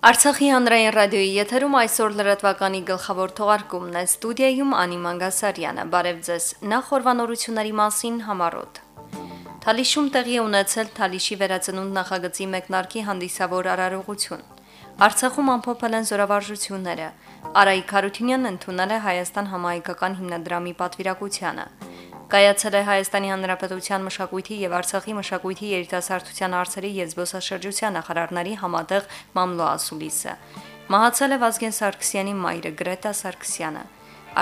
Արցախի հանրային ռադիոյի եթերում այսօր լրատվականի գլխավոր թողարկումն է ստուդիայում Անի Մանգասարյանը։ Բարև ձեզ։ Նախ օրվանորությունների մասին համարոտ։ Թալիշում տեղի ունեցել Թալիշի վերածնունդ նախագծի մեկնարկի հանդիսավոր արարողություն։ Արցախում ամփոփել են զորավարժությունները։ Արայիկ Խարությունյանն ընդունել է Հայաստան համահայկական հիմնադրամի պատվիրակությանը։ Կայացել է Հայաստանի Հանրապետության մշակույթի եւ Արցախի մշակույթի երիտասարդության հարցերի եւ զբոսաշրջության նախարարների համատեղ մամլոասուլիսը։ Մահացել է Վազգեն Սարգսյանի մայրը Գրետա Սարգսյանը։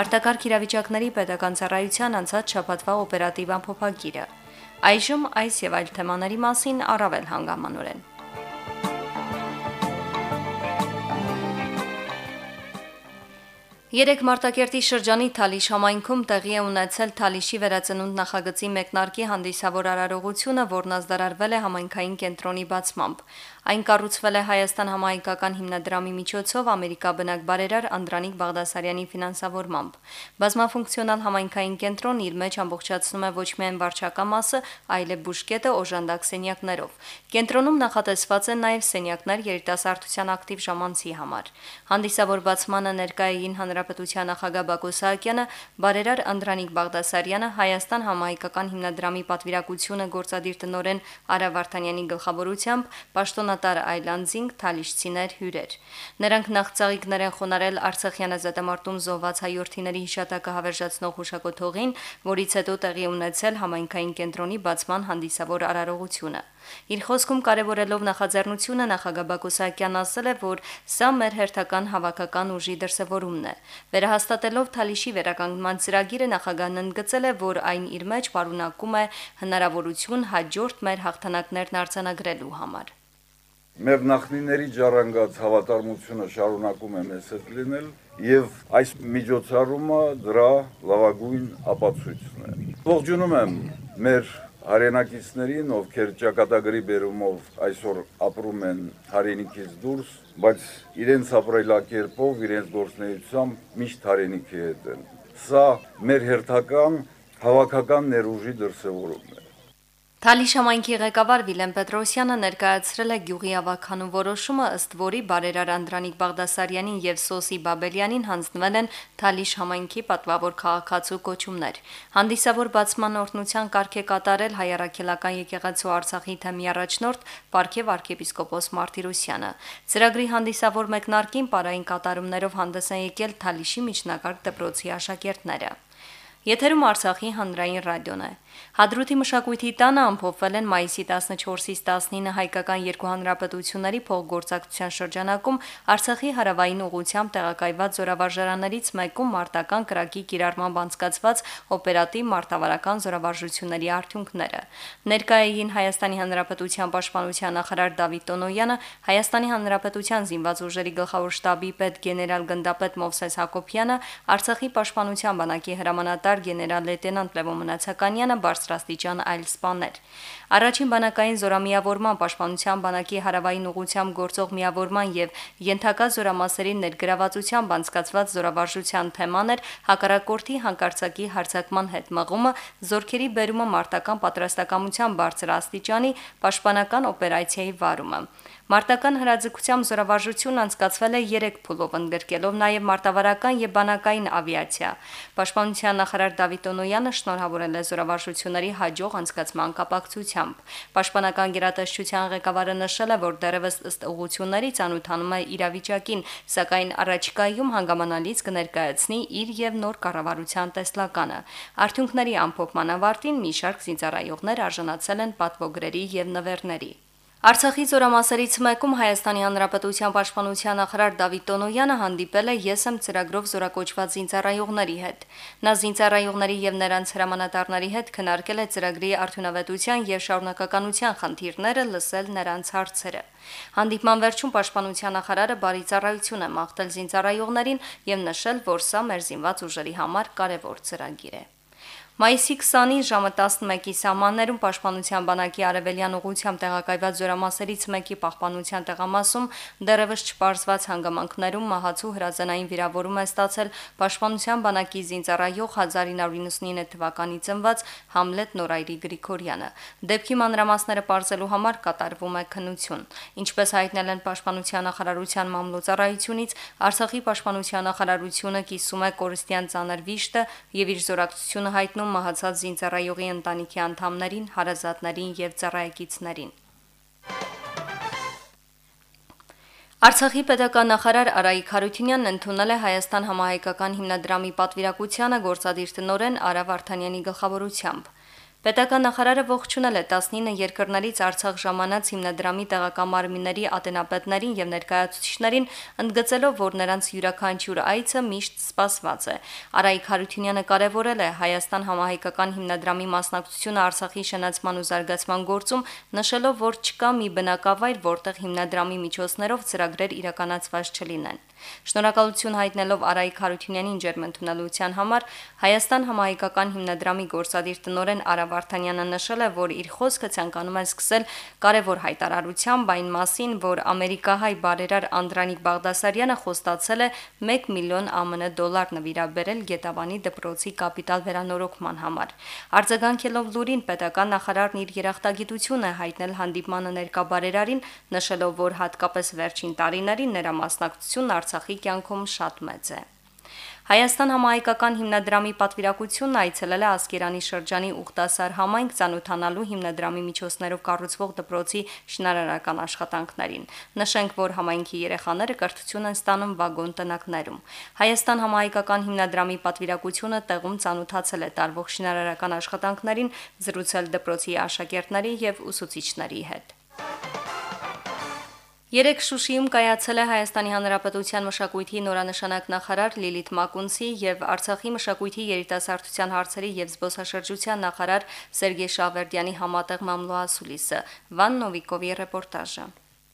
Արտակարգ իրավիճակների pedagogan ծառայության անցած շաբաթվա օպերատիվ ամփոփագիրը։ Այժմ այս եւ այլ թեմաների մասին առավել հանգամանորեն։ Երեք Մարտակերտի շրջանի Թալիշ համայնքում տեղի է ունեցել Թալիշի վերածնունդ նախագծի մեկնարկի հանդիսավոր արարողությունը, որն ազդարարվել է համայնքային կենտրոնի բացմամբ։ Այն կառուցվել է Հայաստան համահայկական հիմնադրամի միջոցով Ամերիկաբնակ բարերար Անդրանիկ Բաղդասարյանի ֆինանսավորմամբ։ Բազմաֆունկցիոնալ համայնքային կենտրոնը իր մեջ ամբողջացնում է ոչ միայն վարչական մասը, այլև բուժկետը օժանդակ սենյակներով։ Կենտրոնում նախատեսված են նաև սենյակներ երիտասարդության ակտիվ ժամանցի համար։ Հանդիսավոր բացմանը ներկայ էին Հանրապետության նախագահ Բակո Սահակյանը, բարերար Անդրանիկ Բաղդասարյանը, Հայաստան համահայկական հիմնադրամի պատվիրակությունը գործադիր տնորեն Արա Վարդանյանի գլխավորությամբ, պաշտոնատար Այլանդզինգ, Թալիշցիներ հյուրեր։ Նրանք նախ ծաղիկներ են խոնարել Արցախյան ազատամարտում զոհված հայորդիների հիշատակը հավերժացնող հուշակոթողին, որից հետո տեղի ունեցել համայնքային կենտրոնի բացման հանդիսավոր արարողությունը։ Իր խոսքում կարևորելով նախաձեռնությունը նախագահ Բակո Սահակյանն ասել է, որ սա մեր հերթական հավաքական ուժի դրսևորումն է։ Վերահաստատելով Թալիշի վերականգնման ծրագիրը նախագահն ընդգծել է, որ այն իր մեջ պարունակում է հնարավորություն հաջորդ մեր հաղթանակներն արձանագրելու համար։ Մեր նախնիների ժառանգած հավատարմությունը շարունակում է մեզ հետ լինել եւ այս միջոցառումը դրա լավագույն ապացույցն է։ Ողջունում եմ մեր հայրենակիցներին, ովքեր ճակատագրի բերումով այսօր ապրում են հայրենիքից դուրս, բայց իրենց ապրելակերպով, իրենց գործնեությամբ միշտ հայրենիքի հետ են։ Սա մեր հերթական հավաքական ներուժի դրսևորումն է։ Թալիշ համայնքի ղեկավար Վիլեն Պետրոսյանը ներկայացրել է գյուղի ավականու որոշումը, ըստ որի բարերար Անդրանիկ Բաղդասարյանին եւ Սոսի Բաբելյանին հանձնվել են Թալիշ համայնքի պատվավոր քաղաքացու կոչումներ։ Հանդիսավոր բացման օրհնության կարգ է կատարել հայարակելական եկեղեցու Արցախի թեմի առաջնորդ Պարքև arczepiskopos Մարտիրոսյանը։ Ծրագրի հանդիսավոր մեկնարկին պարային կատարումներով հանդես են եկել Թալիշի միջնակարգ դպրոցի աշակերտները։ Եթերում Արցախի հանրային ռադիոն է։ Հադրութի մշակույթի տանը ամփոփվել են մայիսի 14-ից 19 հայկական երկու հանրապետությունների փոխգործակցության շրջանակում Արցախի հարավային ուղությամբ տեղակայված զորավարժարաններից մեկում մարտական կրակի կիրառմամբ անցկացված օպերատիվ մարտավարական զորավարժությունների արդյունքները։ Ներկայ էին Հայաստանի Հանրապետության պաշտպանության նախարար Դավիթ Տոնոյանը, Հայաստանի Հանրապետության զինված ուժերի գլխավոր շտաբի պետ գեներալ գնդապետ Մովսես Հակոբյանը, Արցախի պաշտպանության բանակի հրամանատար գեներալ լեյտենանտ Լևոն Մնացականյանը բարձրաստիճան այլ սպաներ։ Առաջին բանակային զորամիավորման պաշտպանության բանակի հարավային ուղությամբ գործող միավորման եւ ենթակա զորամասերի ներգրավվածությամբ անցկացված զորավարժության թեման էր հակառակորդի հանկարծակի հարձակման հետ մղումը, զորքերի բերումը մարտական պատրաստակամության բարձր աստիճանի, պաշտպանական օպերացիայի վարումը։ Մարտական հրաձգությամբ զորավարժությունն անցկացվել է 3 փուլով, ընդգրկելով նաև մարտավարական եւ բանակային ավիացիա։ Պաշտպանության նախարար Դավիթ Օնոյանը շնորհավորել է զորավարժությունների հաջող անցկացման կապակցությամբ։ Պաշտպանական գերատեսչության ղեկավարը նշել է, որ դեռևս ըստ ուղությունների ցանոթանում է իրավիճակին, սակայն առաջիկայում հանգամանալից կներկայացնի իր եւ նոր կառավարության տեսլականը։ Արդյունքների ամփոփման ավարտին մի շարք զինծառայողներ արժանացել են պատվոգրերի եւ նվերների։ Արցախի զորամասերից մեկում Հայաստանի Հանրապետության պաշտպանության նախարար Դավիթ Տոնոյանը հանդիպել է ԵՍՄ ծրագրով զորակոչված զինծառայողների հետ։ Նա զինծառայողների եւ նրանց հրամանատարների հետ քննարկել է ծրագրի արդյունավետության եւ շարունակականության խնդիրները, լսել նրանց հարցերը։ Հանդիպման վերջում պաշտպանության նախարարը բարի ծառայություն է մաղթել զինծառայողներին եւ նշել, որ սա մեր զինված ուժերի համար կարևոր ծրագիր է։ Մայիսի 20-ին ժամը 11-ի սահմաններում Պաշտպանության բանակի արևելյան ուղությամբ տեղակայված զորամասերից մեկի պահպանության տեղամասում դեռևս չպարզված հանգամանքներում մահացու հրազենային վիրավորում է ստացել Պաշտպանության բանակի զինծառայող 1999 թվականի ծնված Համլետ Նորայրի Գրիգորյանը։ Դեպքի մանրամասները պարզելու համար կատարվում է քննություն։ Ինչպես հայտնել են Պաշտպանության նախարարության մամլոյցարայությունից, Արցախի Պաշտպանության նախարարությունը կիսում է կորստյան ծանր վիշտը եւ իր զորակցությունը հայտնում հայտնում մահացած զինծառայողի ընտանիքի անդամներին, հարազատներին եւ ծառայեկիցներին։ Արցախի պետական նախարար Արայիկ Խարությունյանն ընդունել է Հայաստան համահայկական հիմնադրամի պատվիրակությանը գործադիր տնորեն Արա Վարդանյանի գլխավորությամբ։ Պետական նախարարը ողջունել է 19 երկրներից Արցախ ժամանած հիմնադրամի տեղական մարմինների ատենապետներին եւ ներկայացուցիչներին, ընդգծելով, որ նրանց յուրաքանչյուր այցը միշտ սպասված է։ Արայիկ Հարությունյանը կարևորել է Հայաստան համահայկական հիմնադրամի մասնակցությունը Արցախի շնացման ու զարգացման գործում, նշելով, որ չկա մի բնակավայր, որտեղ հիմնադրամի միջոցներով ծրագրեր իրականացված չլինեն։ Շնորհակալություն հայտնելով Արայիկ Խարությունյանին ջերմընդունելության համար Հայաստան համահայկական հիմնադրամի գործադիր տնօրեն Արա Վարդանյանը նշել է, որ իր խոսքը ցանկանում է սկսել կարևոր հայտարարությամբ այն մասին, որ ամերիկահայ բարերար Անդրանիկ Բաղդասարյանը խոստացել է 1 միլիոն ԱՄՆ դոլար նվիրաբերել Գետավանի դպրոցի կապիտալ վերանորոգման համար։ Արձագանքելով լուրին պետական նախարարն իր երախտագիտությունը հայտնել հանդիպմանը ներկա բարերարին, նշելով, որ հատկապես վերջին տարիներին նրա մասնակցությունն Արցախի կյանքում շատ մեծ է։ Հայաստան համահայկական հիմնադրամի պատվիրակությունն այցելել է Ասկերանի շրջանի Ուխտասար համայնք ցանոթանալու հիմնադրամի միջոցներով կառուցվող դպրոցի շինարարական աշխատանքներին։ Նշենք, որ համայնքի երեխաները կրթություն են ստանում վագոն տնակներում։ Հայաստան համահայկական հիմնադրամի պատվիրակությունը տեղում ցանոթացել է տարվող շինարարական աշխատանքներին, զրուցել դպրոցի աշակերտների եւ ուսուցիչների հետ։ Երեք Շուշիում կայացել է Հայաստանի Հանրապետության մշակույթի նորանշանակ նախարար Լիլիթ Մակունցի եւ Արցախի մշակույթի երիտասարդության հարցերի եւ զբոսաշրջության նախարար Սերգեյ Շավերդյանի համատեղ մամլոասուլիսը։ Վան Նովիկովի ռեպորտաժը։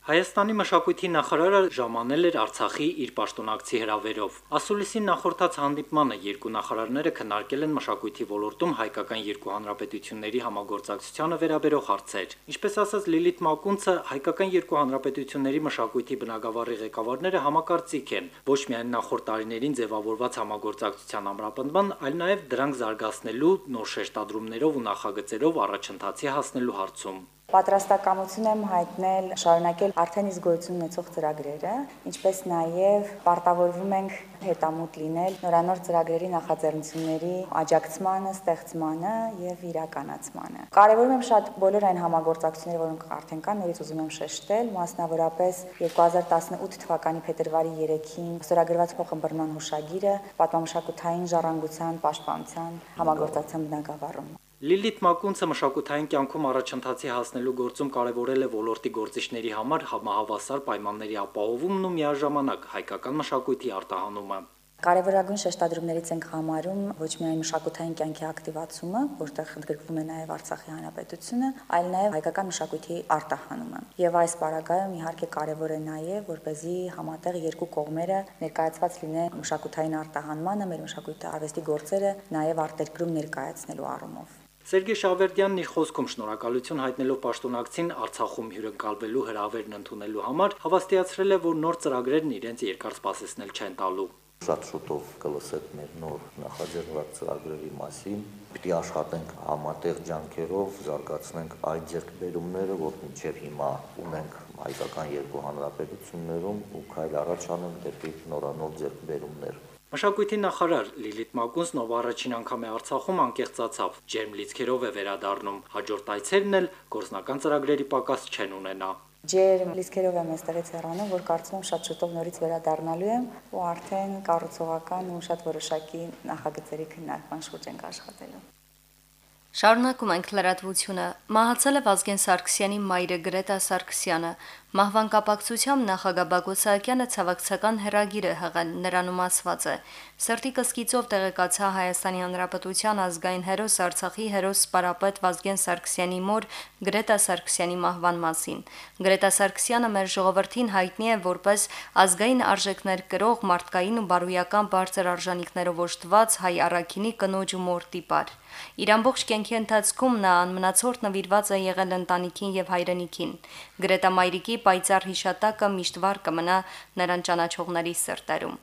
Հայաստանի մշակույթի նախարարը ժամանել էր Արցախի իր պաշտոնակցի հրավերով։ Ասուլիսին նախորդած հանդիպմանը երկու նախարարները քննարկել են մշակույթի ոլորտում հայկական երկու հանրապետությունների համագործակցությանը վերաբերող հարցեր։ Ինչպես ասաց Լիլիթ Մակունցը, հայկական երկու հանրապետությունների մշակույթի բնագավառի ղեկավարները համակարծիք են ոչ միայն նախորդ տարիներին ձևավորված համագործակցության ամրապնդման, այլ նաև դրանք զարգացնելու նոր շեշտադրումներով ու նախագծերով առաջընթացի հասնելու հարցում պատրաստակամություն եմ հայտնել շարունակել արդեն իսկ գոյություն ունեցող ծրագրերը, ինչպես նաև պարտավորվում ենք հետամուտ լինել նորանոր ծրագրերի նախաձեռնությունների աջակցմանը, ստեղծմանը եւ իրականացմանը։ Կարևորում եմ շատ բոլոր այն համագործակցությունները, որոնք արդեն կան, նորից ուզում եմ շեշտել, մասնավորապես 2018 թվականի փետրվարի 3-ին ստորագրված փոխըմբռնման հուշագիրը պատմամշակութային ժառանգության պաշտպանության համագործակցության բնագավառում։ Լիլիթ Մակունցը մշակութային կյանքում առաջընթացի հասնելու գործում կարևորել է ոլորտի գործիչների համար համահավասար պայմանների ապահովումն ու միաժամանակ հայկական մշակույթի արտահանումը։ Կարևորագույն շեշտադրումներից ենք համարում ոչ միայն մշակութային կյանքի ակտիվացումը, որտեղ ընդգրկվում է նաև Արցախի հանրապետությունը, այլ նաև հայկական մշակույթի արտահանումը։ Եվ այս պարագայում իհարկե կարևոր է նաև, որ เป զի համատեղ երկու կողմերը ներկայացված լինեն մշակութային արտահանմանը, մեր մշակույթի արվեստի գործերը նաև արտերկրում ներկայացնելու առումով։ Սերգեյ Շավերդյանն իր խոսքում շնորհակալություն հայտնելով պաշտոնակցին Արցախում հյուրընկալվելու հրավերն ընդունելու համար հավաստիացրել է, որ նոր ծրագրերն իրենց երկար սպասեցնել չեն տալու։ Շատ շուտով կլսեք մեր նոր նախաձեռնված ծրագրերի մասին։ Պիտի աշխատենք համատեղ ջանքերով, զարգացնենք այդ ձեռքբերումները, որ մինչև հիմա ունենք հայկական երկու հանրապետություններում ու քայլ առաջ անենք դեպի նորանոր ձեռքբերումներ։ Մշակույթի նախարար Լիլիթ Մակունսն ով առաջին անգամ է Արցախում անկեղծացավ, ջերմ լիցքերով է վերադառնում։ Հաջորդ այցերն էլ գործնական ծրագրերի պակաս չեն ունենա։ Ջերմ լիցքերով եմ այստեղից հեռանում, որ կարծում եմ շատ շուտով նորից վերադառնալու եմ ու արդեն կառուցողական ու շատ որոշակի նախագծերի քննարկման շուրջ ենք աշխատելու։ Շարունակում ենք լրատվությունը։ Մահացել է Վազգեն Սարգսյանի մայրը Գրետա Սարգսյանը։ Մահվան կապակցությամբ նախագահ Բակո Սահակյանը ցավակցական հերագիր է հղել, նրանում ասված է. Սրտի կսկիծով տեղեկացա Հայաստանի Հանրապետության ազգային հերոս Արցախի հերոս Սպարապետ Վազգեն Սարգսյանի մոր Գրետա Սարգսյանի մահվան մասին։ Գրետա Սարգսյանը մեր ժողովրդին հայտնի է որպես ազգային արժեքներ կրող մարդկային ու բարոյական բարձր արժանինքներով օժտված հայ առաքինի կնոջ ու մոր տիպար։ Իր ամբողջ կյանքի ընթացքում նա անմնացորդ նվիրված է եղել ընտանիքին եւ հայրենիքին։ Գրետա Մայրիկի պայծառ հիշատակը միշտ վառ կմնա նրան ճանաչողների սրտերում։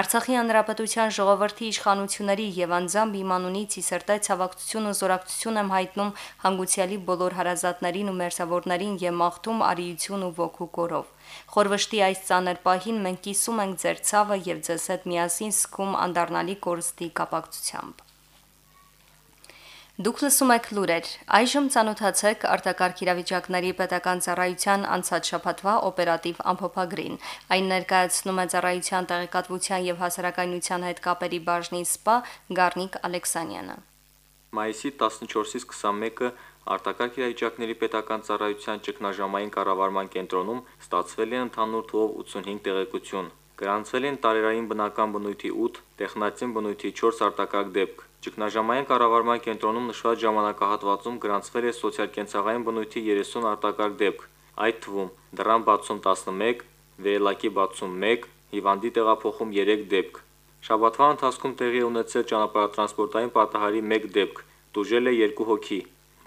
Արցախի հանրապետության ժողովրդի իշխանությունների եւ անձամբ իմ անունից ի սրտե ցավակցություն ու զորակցություն եմ հայտնում հանգուցյալի բոլոր հարազատներին ու մերձավորներին եւ մաղթում արիություն ու ոգու կորով։ Խորվշտի այս ցաներ պահին մենք կիսում ենք ձեր ցավը եւ ձեզ հետ միասին սկում անդառնալի կորստի կապակցությամբ։ Դուք լսում եք լուրեր։ Այժմ ցանոթացեք արտակարգ իրավիճակների պետական ծառայության անցած շաբաթվա օպերատիվ ամփոփագրին։ Այն ներկայացնում է ծառայության տեղեկատվության եւ հասարակայնության հետ կապերի բաժնի սպա Գառնիկ Ալեքսանյանը։ Մայիսի 14-ից 21-ը արտակարգ իրավիճակների պետական ծառայության ճգնաժամային կառավարման կենտրոնում ստացվել է ընդհանուր թվով 85 տեղեկություն։ Գրանցվել են տարերային բնական բնույթի 8, տեխնացին բնույթի 4 արտակարգ դեպք։ Ճգնաժամային կառավարման կենտրոնում նշված ժամանակահատվածում գրանցվել է սոցիալ-կենցաղային բնույթի 30 արտակարգ դեպք, այդ թվում դրան բացում 11, վերելակի բացում 1, հիվանդի տեղափոխում 3 դեպք։ Շաբաթվա ընթացքում տեղի ունեցել ճանապարհատրանսպորտային պատահարի 1 դեպք, դուժել է 2 հոգի։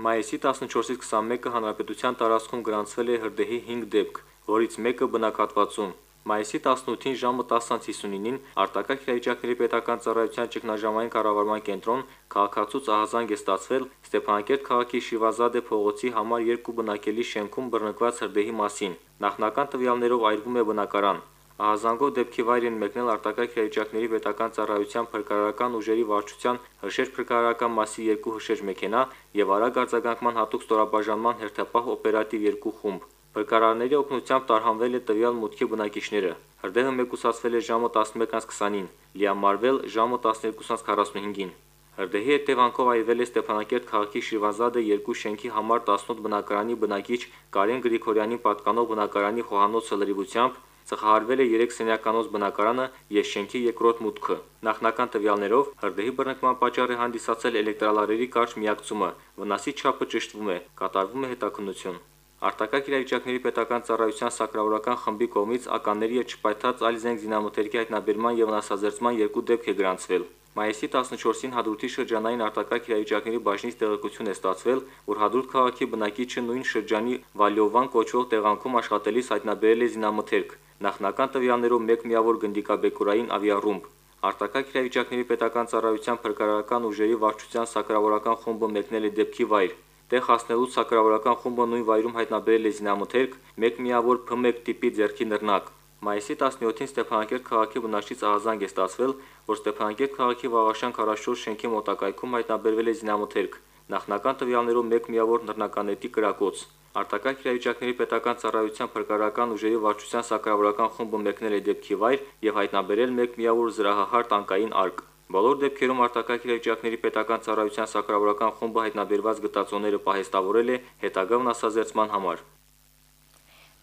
Մայիսի 14-ից 21-ը հանրապետության տարածքում գրանցվել է հրդեհի 5 դեպք, որից մեկը բնակատվածում։ Մայիսի 18-ին ժամը 10:59-ին արտակարգ իրավիճակների պետական ծառայության ճգնաժամային կառավարման կենտրոն քաղաքացուց ահազանգ է ստացվել Ստեփանակերտ քաղաքի Շիվազադե փողոցի համար 2 բնակելի շենքում բռնկված հրդեհի մասին։ Նախնական տվյալներով այրվում է բնակարան։ Ահազանգով դեպքի վայր են մեկնել արտակարգ իրավիճակների պետական ծառայության փրկարարական ուժերի վարչության հրշեջ փրկարարական մասի երկու հրշեջ մեքենա եւ արագ արձագանքման հատուկ ստորաբաժանման հերթապահ օպերատիվ երկու խումբ։ Փրկարարների օգնությամբ տարհանվել է տվյալ մուտքի բնակիչները։ Հրդեհը մեկուսացվել է ժամը 11:20-ին, լիամարվել ժամը 12:45-ին։ Հրդեհի հետևանքով այրվել է Ստեփանակերտ քաղաքի Շիվազադը երկու շենքի համար 18 բնակարանի բնակիչ Կարեն Գրիգորյանի պատկանող բնակարանի խոհանոցը լրիվությամբ Ծխահարվել է 3 սենյականոց բնակարանը եւ շենքի երկրորդ մուտքը։ Նախնական տվյալներով հրդեհի բռնկման պատճառ է հանդիսացել էլեկտրալարերի կարճ միակցումը։ Վնասի չափը ճշտվում է, կատարվում է հետաքննություն։ Արտակարգ իրավիճակների պետական ծառայության սակրավորական խմբի կողմից ականների եւ չպայթած այլ զենք զինամթերքի հայտնաբերման եւ վնասազերծման երկու դեպք է գրանցվել։ Մայիսի 14-ին Հադրութի շրջանային արտակարգ իրավիճակների բաժնից տեղեկություն է ստացվել, որ Հադրութ քաղաքի բնակիչը նույն շրջանի Վալյովան կոչվող տեղանքում աշխատելիս հայտնաբերել է զինամթերք։ Նախնական տվյալներով մեկ միավոր գնդիկաբեկորային ավիառումբ Արտակարգ իրավիճակների պետական ծառայության փրկարարական ուժերի վարչության սակրավորական խումբը մեկնել է դեպքի վայր։ Տեղ հասնելուց սակրավորական խումբը նույն վայրում հայտնաբերել է զինամթերք, մեկ միավոր Փ1 տիպի ձեռքի նռնակ։ Մայիսի 17-ին Ստեփանակերտ քաղաքի բնակչից ահազանգ է ստացվել, որ Ստեփանակերտ քաղաքի Վաղաշան 44 շենքի մոտակայքում հայտնաբերվել է զինամթերք։ Նախնական տվյալներով մեկ միավոր նռնականետի կրակոց։ Արտակարգ իրավիճակների պետական ծառայության փրկարարական ուժերի վարչության սակրավորական խումբը մեկնել է դեպքի վայր եւ հայտնաբերել մեկ միավոր զրահահար տանկային արկ։ Բոլոր դեպքերում արտակարգ իրավիճակների պետական ծառայության սակրավորական խումբը հայտնաբերված գտածոները պահեստավորել է հետագա վնասազերծման համար։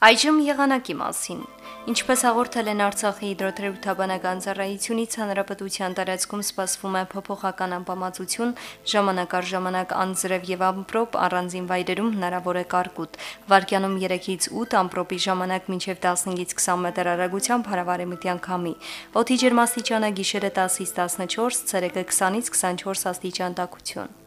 Այժմ եղանակի մասին։ Ինչպես հաղորդել են Արցախի հիդրոթերապևտաբանական ծառայությունից, հանրապետության տարածքում սպասվում է փոփոխական անբավարարություն, ժամանակ առ ժամանակ անձրև եւ ամպրոպ, առանձին վայրերում հնարավոր է կարկուտ։ Վարկյանում 3-ից 8 ամպրոպի ժամանակ մինչև 15-ից 20 մետր արագությամբ հարավարեմտյան քամի։ Օդի ջերմաստիճանը գիշերը 10-ից 14, ցերեկը 20-ից 24 աստիճան տաքություն։